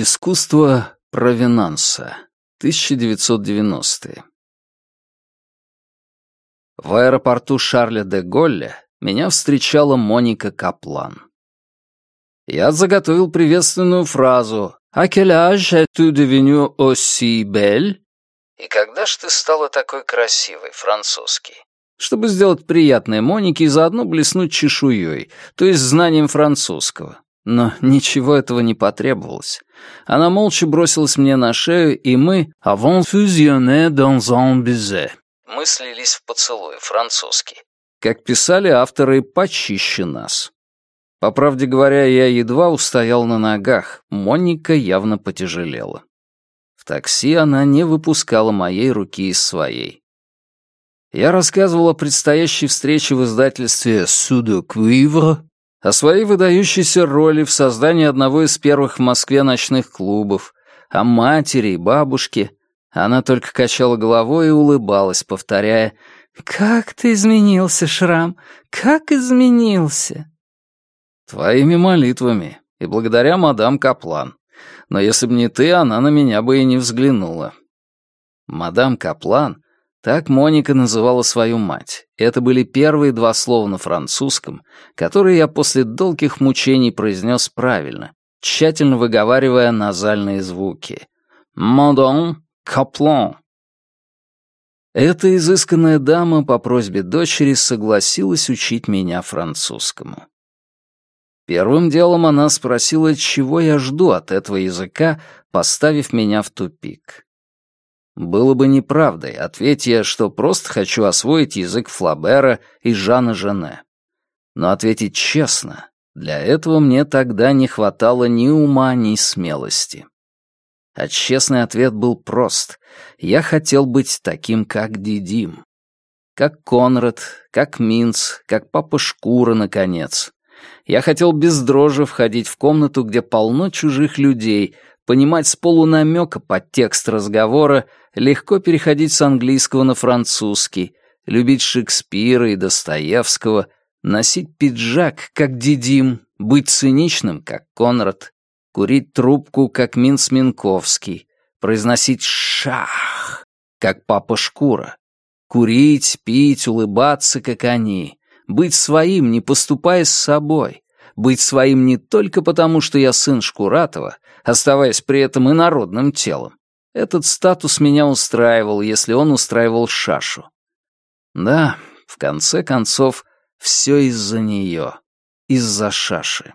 Искусство провинанса. 1990-е. В аэропорту Шарля де Голля меня встречала Моника Каплан. Я заготовил приветственную фразу «А âge es-tu devenu aussi belle?» «И когда ж ты стала такой красивой, французский?» Чтобы сделать приятное Монике и заодно блеснуть чешуей, то есть знанием французского. Но ничего этого не потребовалось. Она молча бросилась мне на шею, и мы «avons fusionné dans un baiser». Мы слились в поцелуй, французский. Как писали авторы, почище нас. По правде говоря, я едва устоял на ногах, Моника явно потяжелела. В такси она не выпускала моей руки из своей. Я рассказывал о предстоящей встрече в издательстве «Судо Куивро», о своей выдающейся роли в создании одного из первых в Москве ночных клубов, о матери и бабушке. Она только качала головой и улыбалась, повторяя «Как ты изменился, Шрам, как изменился!» «Твоими молитвами и благодаря мадам Каплан. Но если б не ты, она на меня бы и не взглянула». Мадам Каплан так Моника называла свою мать. Это были первые два слова на французском, которые я после долгих мучений произнес правильно, тщательно выговаривая назальные звуки. «Мадам Каплан». Эта изысканная дама по просьбе дочери согласилась учить меня французскому. Первым делом она спросила, чего я жду от этого языка, поставив меня в тупик. Было бы неправдой, ответь я, что просто хочу освоить язык Флабера и Жана Жене. Но ответить честно, для этого мне тогда не хватало ни ума, ни смелости. А честный ответ был прост. Я хотел быть таким, как Дидим. Как Конрад, как Минц, как Папа Шкура, наконец. Я хотел без дрожи входить в комнату, где полно чужих людей, понимать с полунамека подтекст разговора, легко переходить с английского на французский, любить Шекспира и Достоевского, носить пиджак, как Дидим, быть циничным, как Конрад, курить трубку, как Минц Минковский, произносить «шах», как Папа Шкура, курить, пить, улыбаться, как они, быть своим, не поступая с собой, быть своим не только потому, что я сын Шкуратова, оставаясь при этом инородным телом. Этот статус меня устраивал, если он устраивал Шашу. Да, в конце концов, все из-за нее, из-за Шаши.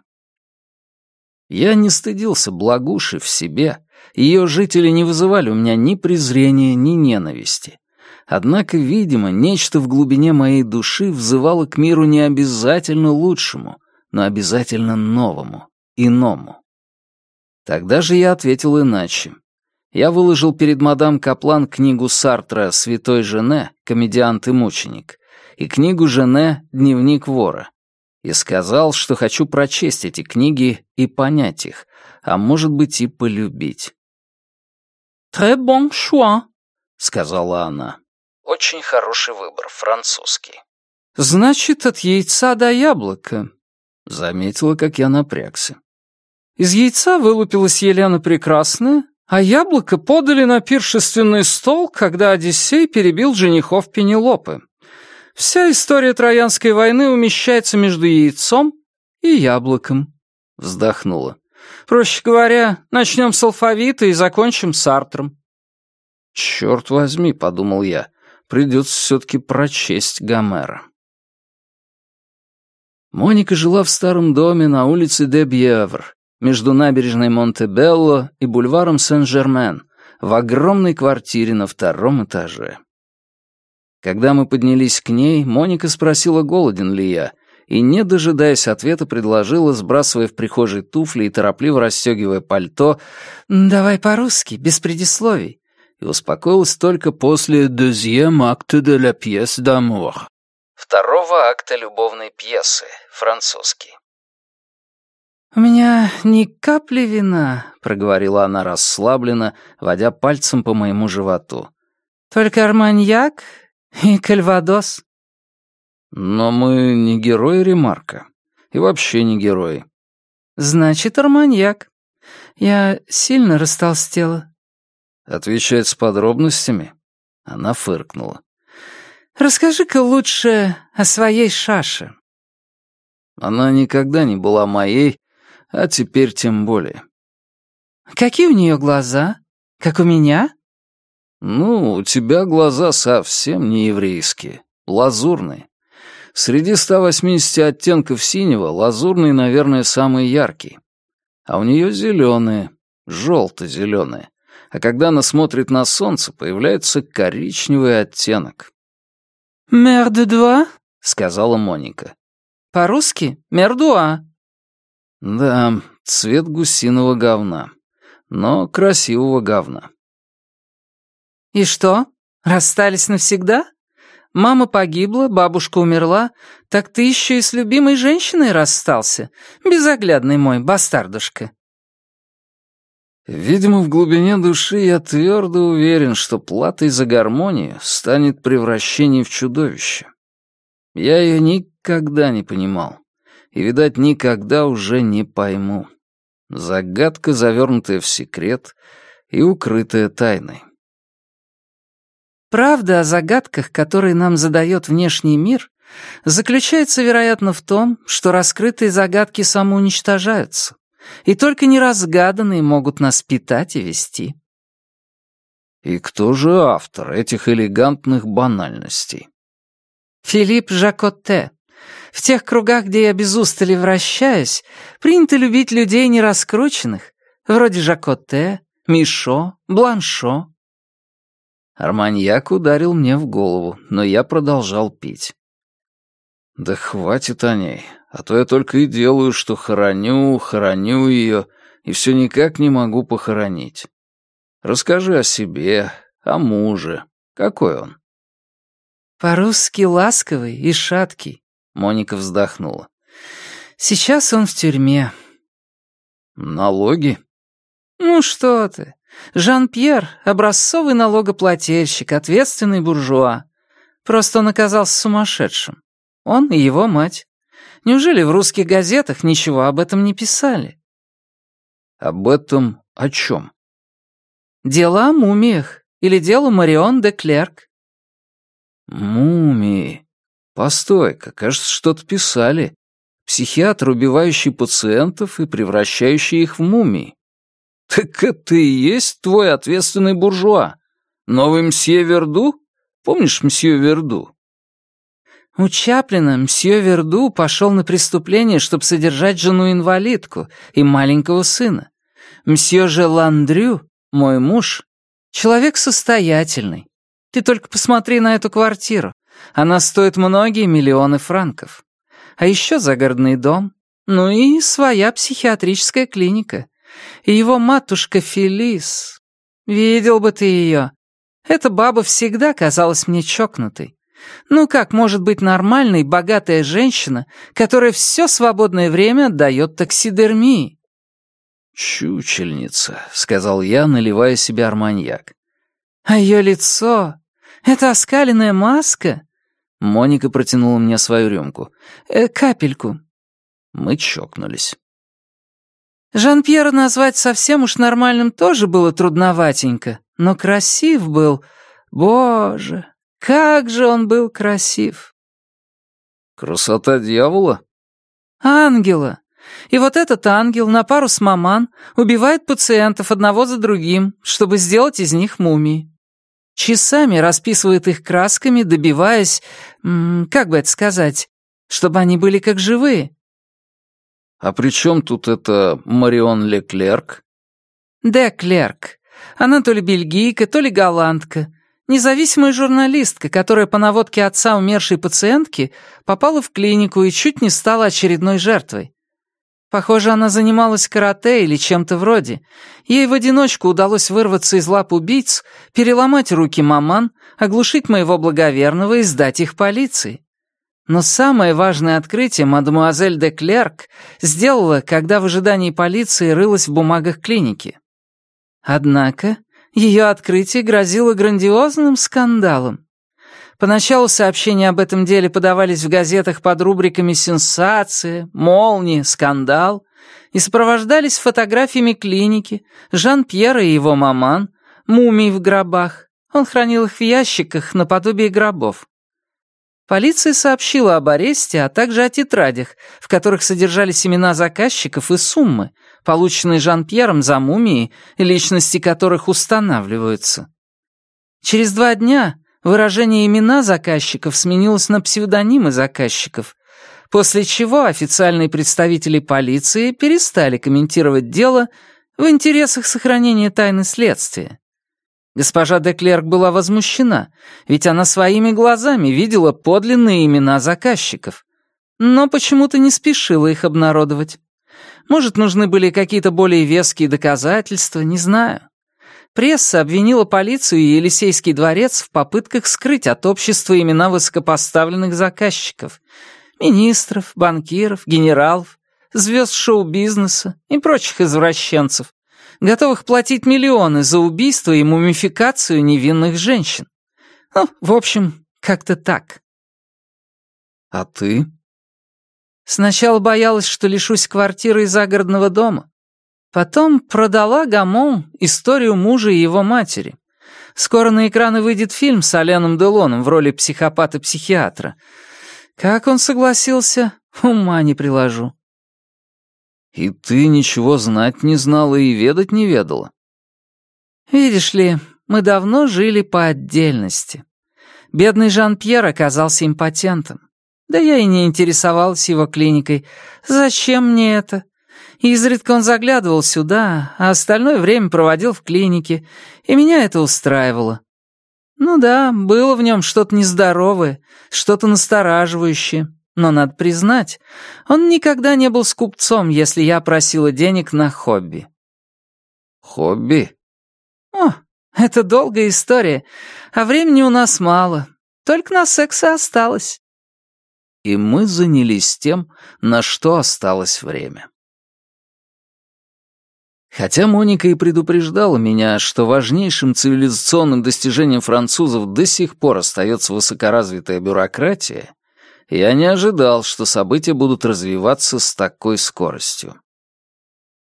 Я не стыдился благуши в себе, ее жители не вызывали у меня ни презрения, ни ненависти. Однако, видимо, нечто в глубине моей души взывало к миру не обязательно лучшему, но обязательно новому, иному. Тогда же я ответил иначе. Я выложил перед мадам Каплан книгу Сартра «Святой Жене. Комедиант и мученик» и книгу Жене «Дневник вора» и сказал, что хочу прочесть эти книги и понять их, а может быть и полюбить. «Très bon choix», — сказала она. «Очень хороший выбор, французский». «Значит, от яйца до яблока», — заметила, как я напрягся. Из яйца вылупилась Елена Прекрасная, а яблоко подали на пиршественный стол, когда Одиссей перебил женихов Пенелопы. Вся история Троянской войны умещается между яйцом и яблоком. Вздохнула. Проще говоря, начнем с алфавита и закончим с Артром. Черт возьми, подумал я, придется все-таки прочесть Гомера. Моника жила в старом доме на улице де Бьевр, между набережной Монтебелло и бульваром Сен-Жермен, в огромной квартире на втором этаже. Когда мы поднялись к ней, Моника спросила, голоден ли я, и, не дожидаясь ответа, предложила, сбрасывая в прихожей туфли и торопливо расстегивая пальто, «Давай по-русски, без предисловий», и успокоилась только после «deuxième acte de la pièce d'amour» второго акта любовной пьесы, французский. «У меня ни капли вина», — проговорила она расслабленно, водя пальцем по моему животу. «Только арманьяк и кальвадос». «Но мы не герои Ремарка. И вообще не герои». «Значит, арманьяк. Я сильно растолстела. Отвечает с подробностями. Она фыркнула. Расскажи-ка лучше о своей Шаше. Она никогда не была моей, а теперь тем более. Какие у нее глаза? Как у меня? Ну, у тебя глаза совсем не еврейские, лазурные. Среди 180 оттенков синего лазурный, наверное, самый яркий. А у нее зеленые, желто-зеленые. А когда она смотрит на солнце, появляется коричневый оттенок. «Мер де два?» — сказала Моника. «По-русски мердуа». Да, цвет гусиного говна. Но красивого говна. «И что, расстались навсегда?» Мама погибла, бабушка умерла, так ты еще и с любимой женщиной расстался, безоглядный мой бастардушка». Видимо, в глубине души я твердо уверен, что платой за гармонию станет превращение в чудовище. Я ее никогда не понимал. И, видать, никогда уже не пойму. Загадка, завернутая в секрет и укрытая тайной. Правда о загадках, которые нам задает внешний мир, заключается, вероятно, в том, что раскрытые загадки самоуничтожаются, и только неразгаданные могут нас питать и вести. И кто же автор этих элегантных банальностей? Филипп Жакотте. В тех кругах, где я без устали вращаюсь, принято любить людей нераскрученных, вроде Жакотте, Мишо, Бланшо, Арманьяк ударил мне в голову, но я продолжал пить. «Да хватит о ней, а то я только и делаю, что хороню, хороню ее, и все никак не могу похоронить. Расскажи о себе, о муже. Какой он?» «По-русски ласковый и шаткий», — Моника вздохнула. «Сейчас он в тюрьме». «Налоги?» «Ну что ты, Жан-Пьер — образцовый налогоплательщик, ответственный буржуа. Просто он оказался сумасшедшим. Он и его мать. Неужели в русских газетах ничего об этом не писали? Об этом о чем? Дело о мумиях. Или дело Марион де Клерк. Мумии. Постой-ка, кажется, что-то писали. Психиатр, убивающий пациентов и превращающий их в мумии. «Так это и есть твой ответственный буржуа? Новый мсье Верду? Помнишь мсье Верду?» У Чаплина мсье Верду пошел на преступление, чтобы содержать жену-инвалидку и маленького сына. Мсье же Ландрю, мой муж, человек состоятельный. Ты только посмотри на эту квартиру. Она стоит многие миллионы франков. А еще загородный дом. Ну и своя психиатрическая клиника и его матушка Фелис. Видел бы ты ее. Эта баба всегда казалась мне чокнутой. Ну как может быть нормальной, богатая женщина, которая все свободное время отдает таксидермии? «Чучельница», — сказал я, наливая себе арманьяк. «А ее лицо? Это оскаленная маска?» Моника протянула мне свою рюмку. «Э, «Капельку». Мы чокнулись. Жан-Пьера назвать совсем уж нормальным тоже было трудноватенько, но красив был. Боже, как же он был красив. Красота дьявола? Ангела. И вот этот ангел на пару с маман убивает пациентов одного за другим, чтобы сделать из них мумии. Часами расписывает их красками, добиваясь, как бы это сказать, чтобы они были как живые. «А при чем тут это Марион Леклерк?» «Де Клерк. Она то ли бельгийка, то ли голландка. Независимая журналистка, которая по наводке отца умершей пациентки попала в клинику и чуть не стала очередной жертвой. Похоже, она занималась карате или чем-то вроде. Ей в одиночку удалось вырваться из лап убийц, переломать руки маман, оглушить моего благоверного и сдать их полиции. Но самое важное открытие мадемуазель де Клерк сделала, когда в ожидании полиции рылась в бумагах клиники. Однако ее открытие грозило грандиозным скандалом. Поначалу сообщения об этом деле подавались в газетах под рубриками «Сенсация», «Молния», «Скандал», и сопровождались фотографиями клиники, Жан-Пьера и его маман, мумий в гробах. Он хранил их в ящиках наподобие гробов. Полиция сообщила об аресте, а также о тетрадях, в которых содержались имена заказчиков и суммы, полученные Жан-Пьером за мумии, личности которых устанавливаются. Через два дня выражение имена заказчиков сменилось на псевдонимы заказчиков, после чего официальные представители полиции перестали комментировать дело в интересах сохранения тайны следствия. Госпожа де Клерк была возмущена, ведь она своими глазами видела подлинные имена заказчиков, но почему-то не спешила их обнародовать. Может, нужны были какие-то более веские доказательства, не знаю. Пресса обвинила полицию и Елисейский дворец в попытках скрыть от общества имена высокопоставленных заказчиков, министров, банкиров, генералов, звезд шоу-бизнеса и прочих извращенцев, готовых платить миллионы за убийство и мумификацию невинных женщин. Ну, в общем, как-то так. А ты? Сначала боялась, что лишусь квартиры и загородного дома. Потом продала Гамон историю мужа и его матери. Скоро на экраны выйдет фильм с Аленом Делоном в роли психопата-психиатра. Как он согласился, ума не приложу. «И ты ничего знать не знала и ведать не ведала?» «Видишь ли, мы давно жили по отдельности. Бедный Жан-Пьер оказался импотентом. Да я и не интересовалась его клиникой. Зачем мне это? Изредка он заглядывал сюда, а остальное время проводил в клинике, и меня это устраивало. Ну да, было в нем что-то нездоровое, что-то настораживающее. Но надо признать, он никогда не был скупцом, если я просила денег на хобби. Хобби? О, это долгая история, а времени у нас мало. Только на секс и осталось. И мы занялись тем, на что осталось время. Хотя Моника и предупреждала меня, что важнейшим цивилизационным достижением французов до сих пор остается высокоразвитая бюрократия, я не ожидал, что события будут развиваться с такой скоростью.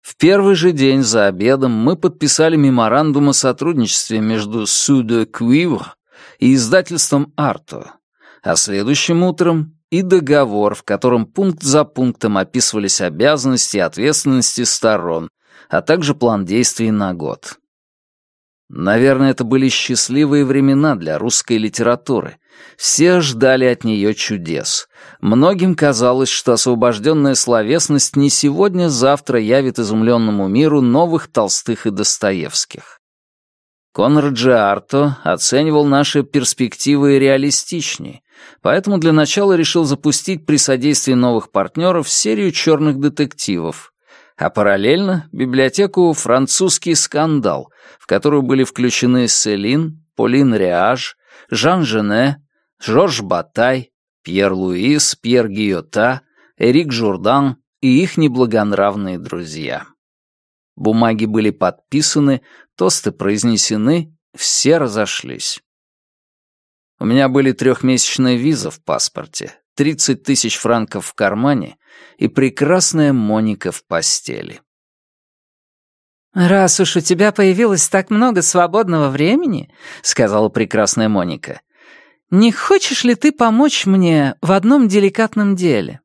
В первый же день за обедом мы подписали меморандум о сотрудничестве между Суде Куивр и издательством «Арто», а следующим утром и договор, в котором пункт за пунктом описывались обязанности и ответственности сторон, а также план действий на год. Наверное, это были счастливые времена для русской литературы. Все ждали от нее чудес. Многим казалось, что освобожденная словесность не сегодня-завтра явит изумленному миру новых Толстых и Достоевских. Конрад Джиарто оценивал наши перспективы реалистичнее, поэтому для начала решил запустить при содействии новых партнеров серию черных детективов, а параллельно библиотеку «Французский скандал», в которую были включены Селин, Полин Риаж, Жан Жене, Жорж Батай, Пьер Луис, Пьер Гиота, Эрик Журдан и их неблагонравные друзья. Бумаги были подписаны, тосты произнесены, все разошлись. У меня были трехмесячная виза в паспорте, 30 тысяч франков в кармане и прекрасная Моника в постели. «Раз уж у тебя появилось так много свободного времени», — сказала прекрасная Моника, «не хочешь ли ты помочь мне в одном деликатном деле?»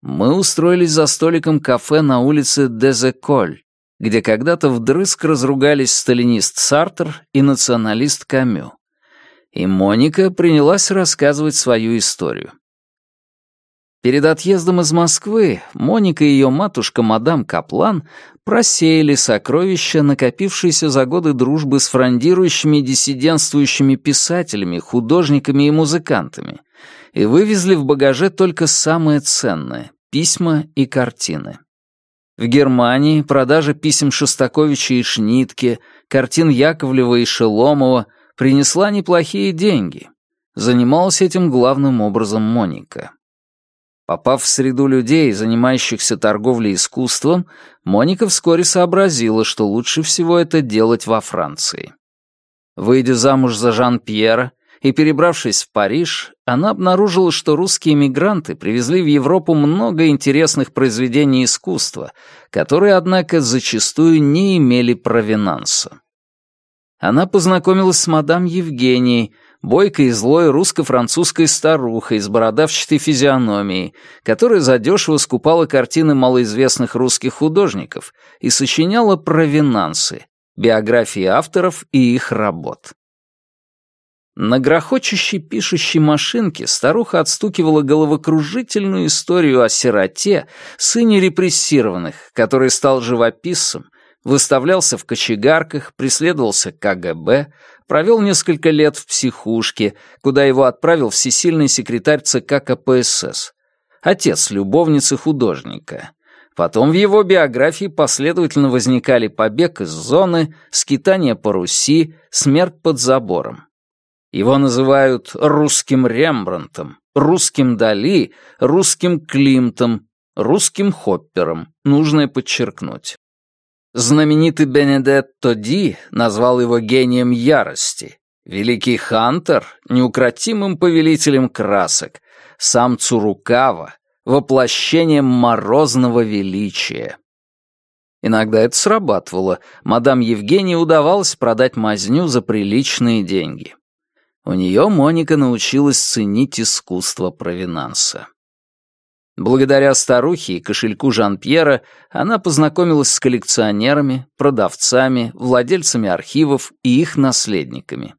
Мы устроились за столиком кафе на улице Дезеколь, где когда-то вдрызг разругались сталинист Сартер и националист Камю и Моника принялась рассказывать свою историю. Перед отъездом из Москвы Моника и ее матушка мадам Каплан просеяли сокровища, накопившиеся за годы дружбы с фрондирующими и диссидентствующими писателями, художниками и музыкантами, и вывезли в багаже только самое ценное — письма и картины. В Германии продажа писем Шостаковича и Шнитке, картин Яковлева и Шеломова — принесла неплохие деньги. Занималась этим главным образом Моника. Попав в среду людей, занимающихся торговлей искусством, Моника вскоре сообразила, что лучше всего это делать во Франции. Выйдя замуж за Жан-Пьера и, перебравшись в Париж, она обнаружила, что русские мигранты привезли в Европу много интересных произведений искусства, которые, однако, зачастую не имели провинанса. Она познакомилась с мадам Евгенией, бойкой и злой русско-французской старухой с бородавчатой физиономией, которая задешево скупала картины малоизвестных русских художников и сочиняла провинансы, биографии авторов и их работ. На грохочущей пишущей машинке старуха отстукивала головокружительную историю о сироте, сыне репрессированных, который стал живописцем, выставлялся в кочегарках, преследовался КГБ, провел несколько лет в психушке, куда его отправил всесильный секретарь ЦК КПСС, отец любовницы художника. Потом в его биографии последовательно возникали побег из зоны, скитание по Руси, смерть под забором. Его называют русским Рембрандтом, русским Дали, русским Климтом, русским Хоппером, нужно подчеркнуть. Знаменитый Бенедетто Ди назвал его гением ярости, великий Хантер — неукротимым повелителем красок, сам Цурукава — воплощением морозного величия. Иногда это срабатывало, мадам Евгении удавалось продать мазню за приличные деньги. У нее Моника научилась ценить искусство провинанса. Благодаря старухе и кошельку Жан-Пьера она познакомилась с коллекционерами, продавцами, владельцами архивов и их наследниками.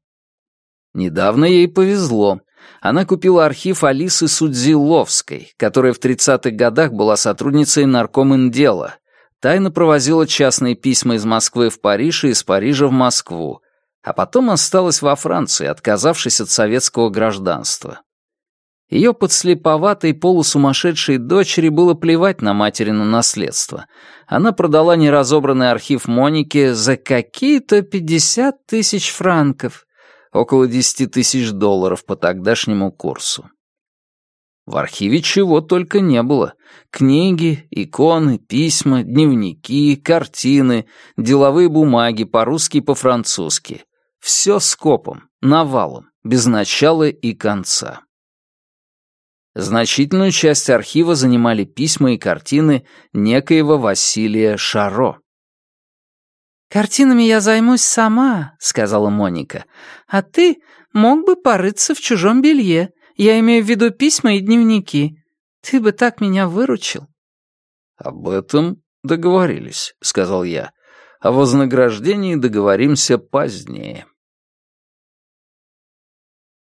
Недавно ей повезло. Она купила архив Алисы Судзиловской, которая в 30-х годах была сотрудницей наркоминдела, тайно провозила частные письма из Москвы в Париж и из Парижа в Москву, а потом осталась во Франции, отказавшись от советского гражданства. Ее подслеповатой полусумасшедшей дочери было плевать на материну наследство. Она продала неразобранный архив Моники за какие-то 50 тысяч франков, около 10 тысяч долларов по тогдашнему курсу. В архиве чего только не было. Книги, иконы, письма, дневники, картины, деловые бумаги по-русски и по-французски. Все скопом, навалом, без начала и конца. Значительную часть архива занимали письма и картины некоего Василия Шаро. «Картинами я займусь сама», — сказала Моника. «А ты мог бы порыться в чужом белье. Я имею в виду письма и дневники. Ты бы так меня выручил». «Об этом договорились», — сказал я. «О вознаграждении договоримся позднее».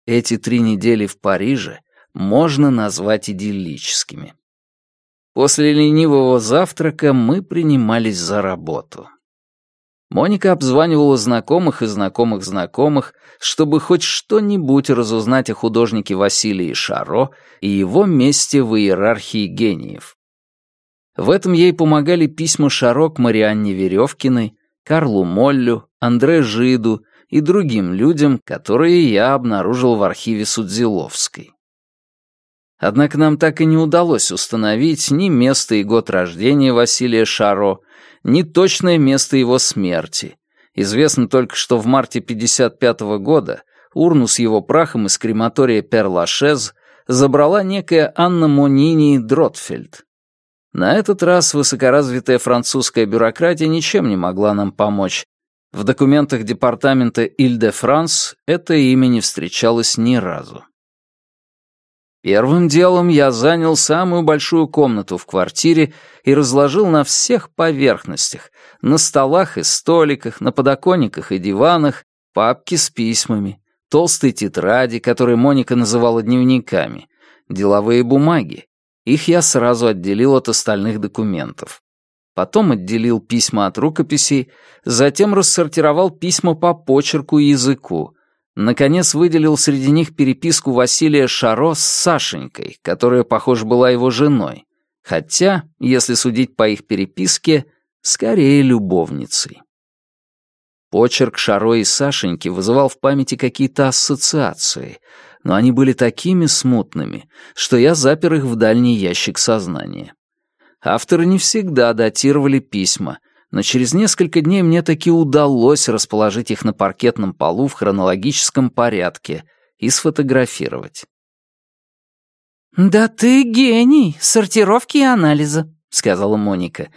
Эти три недели в Париже можно назвать идиллическими. После ленивого завтрака мы принимались за работу. Моника обзванивала знакомых и знакомых знакомых, чтобы хоть что-нибудь разузнать о художнике Василии Шаро и его месте в иерархии гениев. В этом ей помогали письма Шаро к Марианне Веревкиной, Карлу Моллю, Андре Жиду и другим людям, которые я обнаружил в архиве Судзиловской. Однако нам так и не удалось установить ни место и год рождения Василия Шаро, ни точное место его смерти. Известно только, что в марте 55 -го года урну с его прахом из крематория Перлашез забрала некая Анна Монини Дротфельд. На этот раз высокоразвитая французская бюрократия ничем не могла нам помочь, в документах департамента Иль-де-Франс это имя не встречалось ни разу. Первым делом я занял самую большую комнату в квартире и разложил на всех поверхностях, на столах и столиках, на подоконниках и диванах, папки с письмами, толстые тетради, которые Моника называла дневниками, деловые бумаги. Их я сразу отделил от остальных документов потом отделил письма от рукописей, затем рассортировал письма по почерку и языку, наконец выделил среди них переписку Василия Шаро с Сашенькой, которая, похоже, была его женой, хотя, если судить по их переписке, скорее любовницей. Почерк Шаро и Сашеньки вызывал в памяти какие-то ассоциации, но они были такими смутными, что я запер их в дальний ящик сознания. Авторы не всегда датировали письма, но через несколько дней мне таки удалось расположить их на паркетном полу в хронологическом порядке и сфотографировать. «Да ты гений сортировки и анализа», — сказала Моника.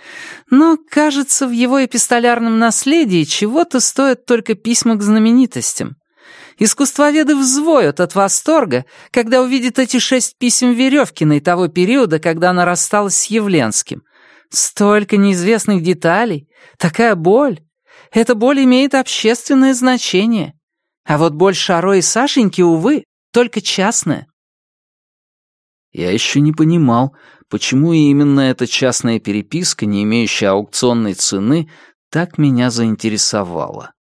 «Но, кажется, в его эпистолярном наследии чего-то стоят только письма к знаменитостям. Искусствоведы взвоют от восторга, когда увидят эти шесть писем Веревкиной того периода, когда она рассталась с Явленским. Столько неизвестных деталей, такая боль. Эта боль имеет общественное значение. А вот боль Шаро и Сашеньки, увы, только частная. Я еще не понимал, почему именно эта частная переписка, не имеющая аукционной цены, так меня заинтересовала.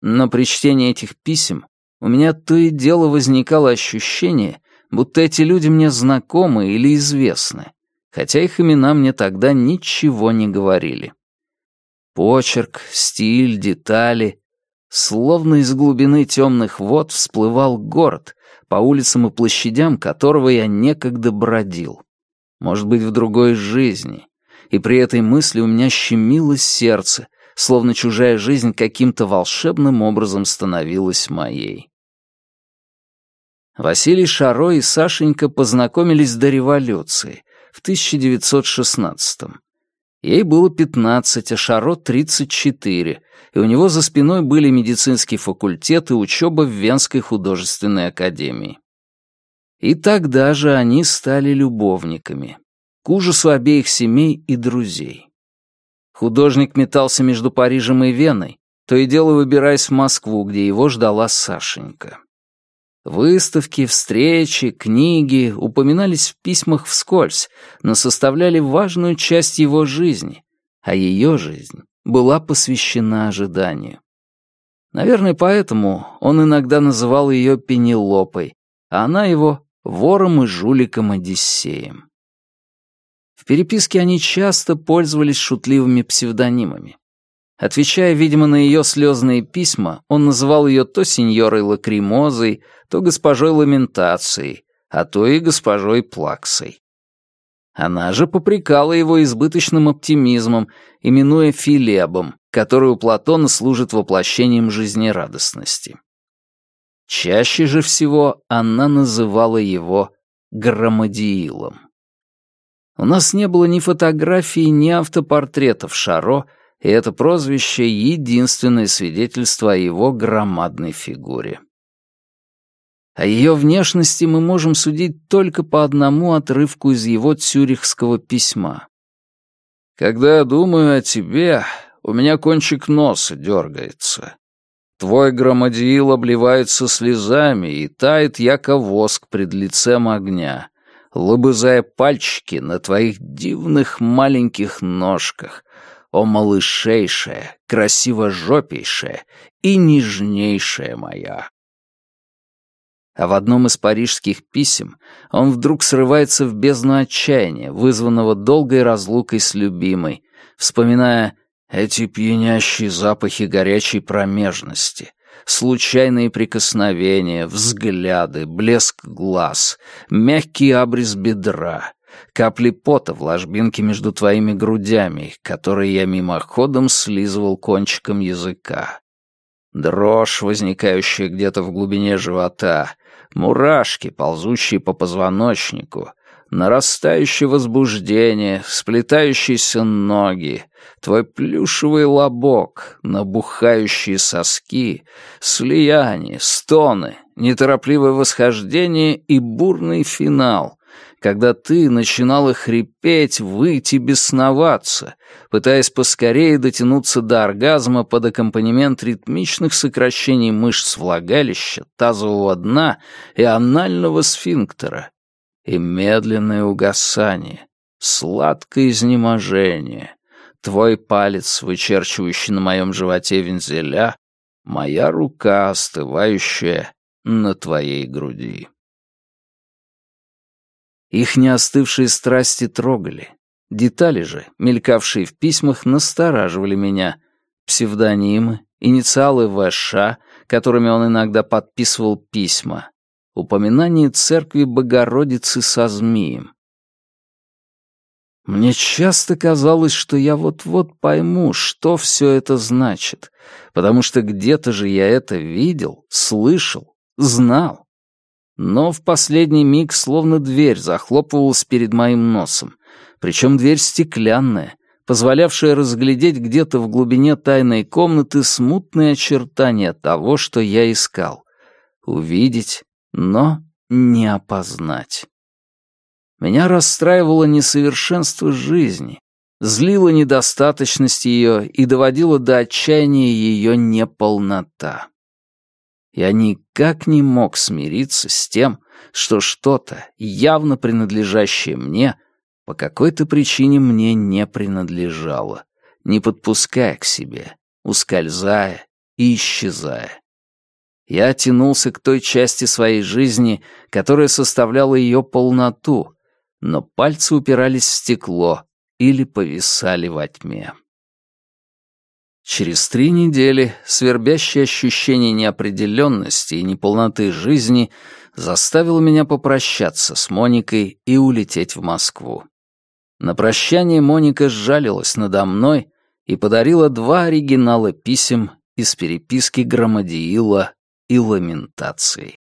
Но при чтении этих писем у меня то и дело возникало ощущение, будто эти люди мне знакомы или известны, хотя их имена мне тогда ничего не говорили. Почерк, стиль, детали. Словно из глубины темных вод всплывал город, по улицам и площадям которого я некогда бродил. Может быть, в другой жизни. И при этой мысли у меня щемилось сердце, словно чужая жизнь каким-то волшебным образом становилась моей. Василий Шаро и Сашенька познакомились до революции, в 1916-м. Ей было 15, а Шаро — 34, и у него за спиной были медицинский факультет и учеба в Венской художественной академии. И тогда же они стали любовниками, к ужасу обеих семей и друзей. Художник метался между Парижем и Веной, то и дело выбираясь в Москву, где его ждала Сашенька. Выставки, встречи, книги упоминались в письмах вскользь, но составляли важную часть его жизни, а ее жизнь была посвящена ожиданию. Наверное, поэтому он иногда называл ее Пенелопой, а она его вором и жуликом Одиссеем. В переписке они часто пользовались шутливыми псевдонимами. Отвечая, видимо, на ее слезные письма, он называл ее то сеньорой Лакримозой, то госпожой Ламентацией, а то и госпожой Плаксой. Она же попрекала его избыточным оптимизмом, именуя Филебом, который у Платона служит воплощением жизнерадостности. Чаще же всего она называла его Громадиилом. У нас не было ни фотографий, ни автопортретов Шаро, и это прозвище — единственное свидетельство о его громадной фигуре. О ее внешности мы можем судить только по одному отрывку из его цюрихского письма. «Когда я думаю о тебе, у меня кончик носа дергается. Твой громадиил обливается слезами и тает, яко воск пред лицем огня, лобызая пальчики на твоих дивных маленьких ножках, о малышейшая, красиво жопейшая и нежнейшая моя. А в одном из парижских писем он вдруг срывается в бездну отчаяния, вызванного долгой разлукой с любимой, вспоминая эти пьянящие запахи горячей промежности, случайные прикосновения, взгляды, блеск глаз, мягкий абрис бедра, капли пота в ложбинке между твоими грудями, которые я мимоходом слизывал кончиком языка. Дрожь, возникающая где-то в глубине живота, мурашки, ползущие по позвоночнику, нарастающее возбуждение, сплетающиеся ноги, твой плюшевый лобок, набухающие соски, слияние, стоны, неторопливое восхождение и бурный финал, когда ты начинала хрипеть, выйти, бесноваться, пытаясь поскорее дотянуться до оргазма под аккомпанемент ритмичных сокращений мышц влагалища, тазового дна и анального сфинктера, и медленное угасание, сладкое изнеможение, твой палец, вычерчивающий на моем животе вензеля, моя рука, остывающая на твоей груди. Их неостывшие страсти трогали. Детали же, мелькавшие в письмах, настораживали меня. Псевдонимы, инициалы ВШ, которыми он иногда подписывал письма. Упоминание церкви Богородицы со змеем. Мне часто казалось, что я вот-вот пойму, что все это значит, потому что где-то же я это видел, слышал, знал. Но в последний миг словно дверь захлопывалась перед моим носом, причем дверь стеклянная, позволявшая разглядеть где-то в глубине тайной комнаты смутные очертания того, что я искал. Увидеть, но не опознать. Меня расстраивало несовершенство жизни, злила недостаточность ее и доводила до отчаяния ее неполнота. Я никак не мог смириться с тем, что что-то, явно принадлежащее мне, по какой-то причине мне не принадлежало, не подпуская к себе, ускользая и исчезая. Я тянулся к той части своей жизни, которая составляла ее полноту, но пальцы упирались в стекло или повисали во тьме. Через три недели свербящее ощущение неопределенности и неполноты жизни заставило меня попрощаться с Моникой и улететь в Москву. На прощание Моника сжалилась надо мной и подарила два оригинала писем из переписки Громадиила и ламентаций.